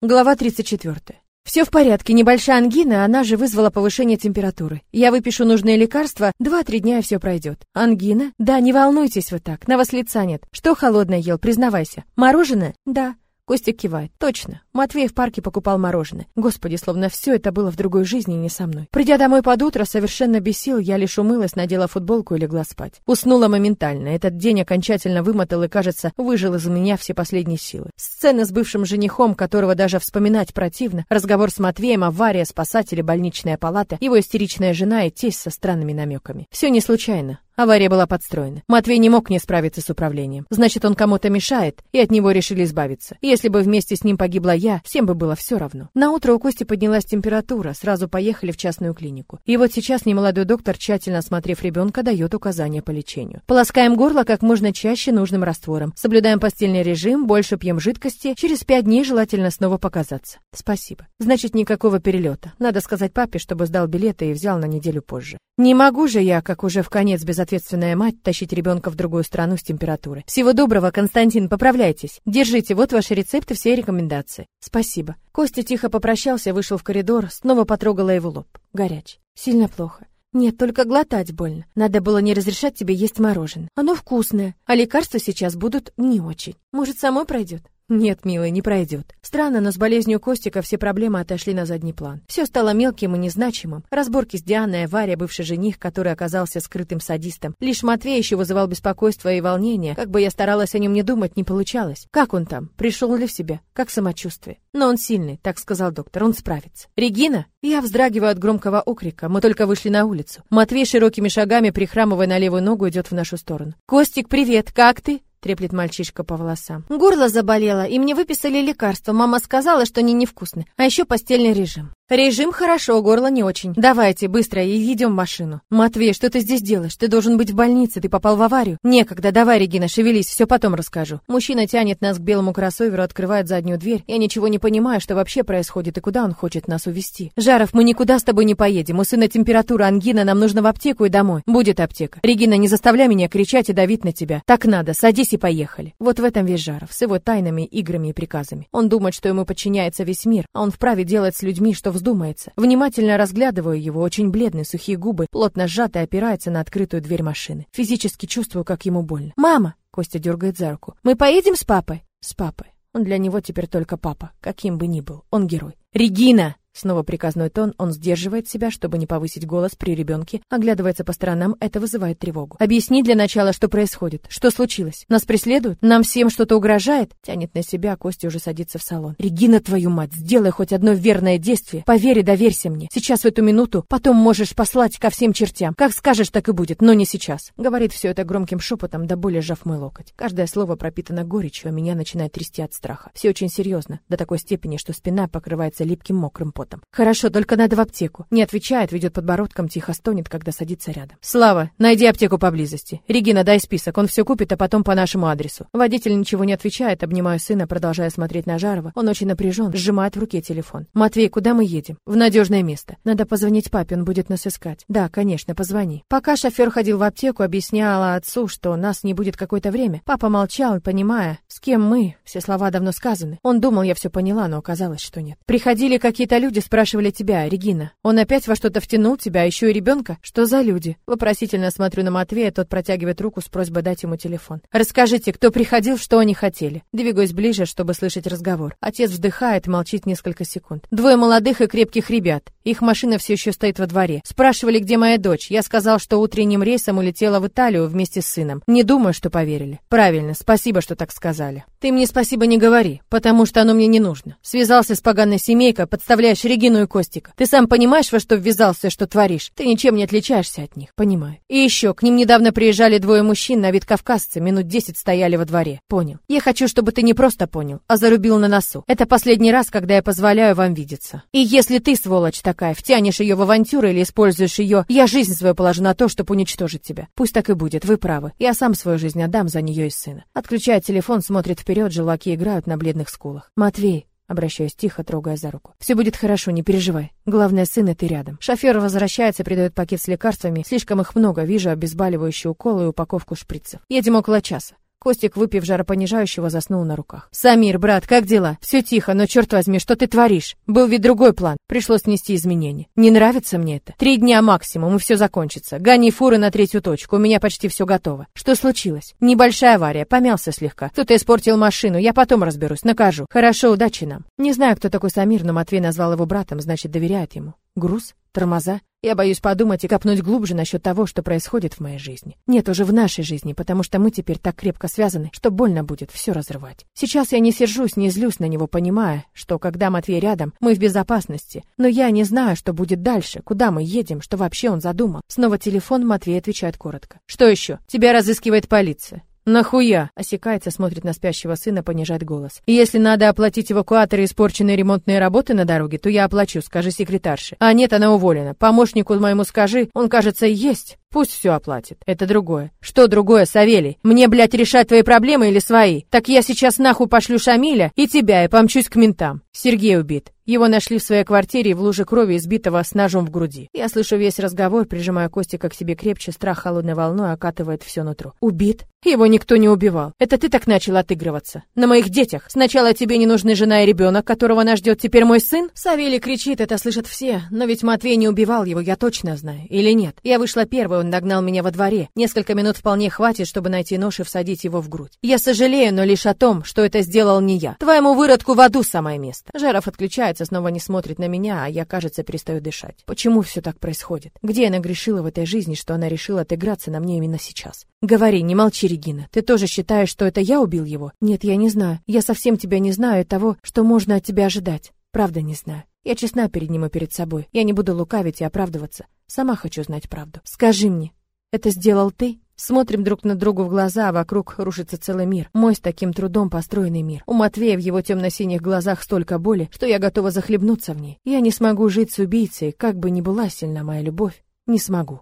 Глава 34. Все в порядке, небольшая ангина, она же вызвала повышение температуры. Я выпишу нужные лекарства, два-три дня и все пройдет. Ангина? Да, не волнуйтесь вы так, на вас лица нет. Что холодное ел, признавайся. Мороженое? Да. Костик кивает. Точно. Матвей в парке покупал мороженое. Господи, словно все это было в другой жизни, не со мной. Придя домой под утро, совершенно без сил, я лишь умылась, надела футболку и легла спать. Уснула моментально. Этот день окончательно вымотал и, кажется, выжил из меня все последние силы. Сцена с бывшим женихом, которого даже вспоминать противно, разговор с Матвеем, авария, спасатели, больничная палата, его истеричная жена и тесть со странными намеками. Все не случайно. Авария была подстроена. Матвей не мог не справиться с управлением. Значит, он кому-то мешает, и от него решили избавиться. Если бы вместе с ним погибла я, всем бы было все равно. На утро у Кости поднялась температура, сразу поехали в частную клинику. И вот сейчас немолодой доктор, тщательно осмотрев ребенка, дает указания по лечению. Полоскаем горло как можно чаще нужным раствором. Соблюдаем постельный режим, больше пьем жидкости. Через пять дней желательно снова показаться. Спасибо. Значит, никакого перелета. Надо сказать папе, чтобы сдал билеты и взял на неделю позже. Не могу же я, как уже в конец безответственная мать, тащить ребенка в другую страну с температурой. Всего доброго, Константин, поправляйтесь. Держите, вот ваши рецепты, все рекомендации. Спасибо. Костя тихо попрощался, вышел в коридор, снова потрогала его лоб. Горяч. Сильно плохо. Нет, только глотать больно. Надо было не разрешать тебе есть мороженое. Оно вкусное, а лекарства сейчас будут не очень. Может, самой пройдет? Нет, милый, не пройдет. Странно, но с болезнью Костика все проблемы отошли на задний план. Все стало мелким и незначимым. Разборки с Дианой, авария, бывший жених, который оказался скрытым садистом. Лишь Матвей еще вызывал беспокойство и волнение. Как бы я старалась о нем не думать, не получалось. Как он там? Пришел ли в себя? Как самочувствие? Но он сильный, так сказал доктор, он справится. Регина? Я вздрагиваю от громкого окрика. Мы только вышли на улицу. Матвей широкими шагами, прихрамывая на левую ногу, идет в нашу сторону. Костик, привет, как ты? Треплет мальчишка по волосам. Горло заболело, и мне выписали лекарства. Мама сказала, что они невкусны. А еще постельный режим. Режим хорошо, горло не очень. Давайте, быстро, и идем в машину. Матвей, что ты здесь делаешь? Ты должен быть в больнице, ты попал в аварию. Некогда, давай, Регина, шевелись, все потом расскажу. Мужчина тянет нас к белому кроссоверу, открывает заднюю дверь. Я ничего не понимаю, что вообще происходит и куда он хочет нас увезти. Жаров, мы никуда с тобой не поедем. У сына температура, ангина, нам нужно в аптеку и домой. Будет аптека. Регина, не заставляй меня кричать и давить на тебя. Так надо, садись и поехали. Вот в этом весь Жаров, с его тайными играми и приказами. Он думает, что ему подчиняется весь мир, а он вправе делать с людьми, что вздумается. Внимательно разглядываю его, очень бледные, сухие губы, плотно сжатые, опираются на открытую дверь машины. Физически чувствую, как ему больно. «Мама!» — Костя дергает за руку. «Мы поедем с папой?» «С папой. Он для него теперь только папа, каким бы ни был. Он герой. «Регина!» Снова приказной тон, он сдерживает себя, чтобы не повысить голос при ребенке, оглядывается по сторонам, это вызывает тревогу. Объясни для начала, что происходит. Что случилось? Нас преследуют? Нам всем что-то угрожает? Тянет на себя, Костя уже садится в салон. Регина, твою мать, сделай хоть одно верное действие. Поверь и доверься мне. Сейчас в эту минуту, потом можешь послать ко всем чертям. Как скажешь, так и будет, но не сейчас. Говорит все это громким шепотом, до боли сжав мой локоть. Каждое слово пропитано горечью, а меня начинает трясти от страха. Все очень серьезно, до такой степени, что спина покрывается липким мокрым потом потом. Хорошо, только надо в аптеку. Не отвечает, ведет подбородком, тихо стонет, когда садится рядом. Слава, найди аптеку поблизости. Регина, дай список, он все купит, а потом по нашему адресу. Водитель ничего не отвечает, обнимаю сына, продолжая смотреть на Жарова. Он очень напряжен, сжимает в руке телефон. Матвей, куда мы едем? В надежное место. Надо позвонить папе, он будет нас искать. Да, конечно, позвони. Пока шофер ходил в аптеку, объясняла отцу, что нас не будет какое-то время. Папа молчал, понимая, с кем мы. Все слова давно сказаны. Он думал, я все поняла, но оказалось, что нет. Приходили какие-то люди, спрашивали тебя, Регина. Он опять во что-то втянул тебя, а еще и ребенка? Что за люди? Вопросительно смотрю на Матвея, тот протягивает руку с просьбой дать ему телефон. Расскажите, кто приходил, что они хотели? Двигаюсь ближе, чтобы слышать разговор. Отец вздыхает, молчит несколько секунд. Двое молодых и крепких ребят. Их машина все еще стоит во дворе. Спрашивали, где моя дочь. Я сказал, что утренним рейсом улетела в Италию вместе с сыном. Не думаю, что поверили. Правильно, спасибо, что так сказали. Ты мне спасибо не говори, потому что оно мне не нужно. Связался с поганой семейкой, подставляешь Регину и Костика. Ты сам понимаешь, во что ввязался, что творишь? Ты ничем не отличаешься от них. Понимаю. И еще, к ним недавно приезжали двое мужчин на вид кавказцы, минут десять стояли во дворе. Понял. Я хочу, чтобы ты не просто понял, а зарубил на носу. Это последний раз, когда я позволяю вам видеться. И если ты, сволочь, так такая, втянешь ее в авантюры или используешь ее, я жизнь свою положу на то, чтобы уничтожить тебя. Пусть так и будет, вы правы. Я сам свою жизнь отдам за нее и сына. Отключает телефон, смотрит вперед, желаки играют на бледных скулах. Матвей, Обращаюсь тихо, трогая за руку. «Все будет хорошо, не переживай. Главное, сын, и ты рядом». Шофер возвращается, придает пакет с лекарствами. Слишком их много, вижу обезболивающие уколы и упаковку шприцев. Едем около часа. Костик, выпив жаропонижающего, заснул на руках. «Самир, брат, как дела? Все тихо, но черт возьми, что ты творишь? Был ведь другой план. Пришлось внести изменения. Не нравится мне это. Три дня максимум, и все закончится. Гони фуры на третью точку, у меня почти все готово. Что случилось? Небольшая авария, помялся слегка. Кто-то испортил машину, я потом разберусь, накажу. Хорошо, удачи нам». Не знаю, кто такой Самир, но Матвей назвал его братом, значит, доверяет ему. Груз? Тормоза? Я боюсь подумать и копнуть глубже насчет того, что происходит в моей жизни. Нет, уже в нашей жизни, потому что мы теперь так крепко связаны, что больно будет все разрывать. Сейчас я не сержусь, не злюсь на него, понимая, что когда Матвей рядом, мы в безопасности. Но я не знаю, что будет дальше, куда мы едем, что вообще он задумал. Снова телефон, Матвей отвечает коротко. Что еще? Тебя разыскивает полиция. «Нахуя?» — осекается, смотрит на спящего сына, понижает голос. «Если надо оплатить эвакуаторы и испорченные ремонтные работы на дороге, то я оплачу, скажи секретарше. А нет, она уволена. Помощнику моему скажи, он, кажется, есть. Пусть все оплатит. Это другое. Что другое, Савелий? Мне, блядь, решать твои проблемы или свои? Так я сейчас нахуй пошлю Шамиля и тебя и помчусь к ментам. Сергей убит. Его нашли в своей квартире в луже крови, избитого с ножом в груди. Я слышу весь разговор, прижимая Костика к себе крепче, страх холодной волной окатывает все нутро. Убит? Его никто не убивал. Это ты так начал отыгрываться. На моих детях. Сначала тебе не нужны жена и ребенок, которого нас ждет теперь мой сын? Савелий кричит, это слышат все. Но ведь Матвей не убивал его, я точно знаю. Или нет? Я вышла первой, он догнал меня во дворе. Несколько минут вполне хватит, чтобы найти нож и всадить его в грудь. Я сожалею, но лишь о том, что это сделал не я. Твоему выродку в аду самое место. Жаров отключается, снова не смотрит на меня, а я, кажется, перестаю дышать. Почему все так происходит? Где я нагрешила в этой жизни, что она решила отыграться на мне именно сейчас? Говори, не молчи, Регина. Ты тоже считаешь, что это я убил его? Нет, я не знаю. Я совсем тебя не знаю и того, что можно от тебя ожидать. Правда не знаю. Я честна перед ним и перед собой. Я не буду лукавить и оправдываться. Сама хочу знать правду. Скажи мне, это сделал ты? Смотрим друг на другу в глаза, а вокруг рушится целый мир. Мой с таким трудом построенный мир. У Матвея в его темно-синих глазах столько боли, что я готова захлебнуться в ней. Я не смогу жить с убийцей, как бы ни была сильна моя любовь. Не смогу.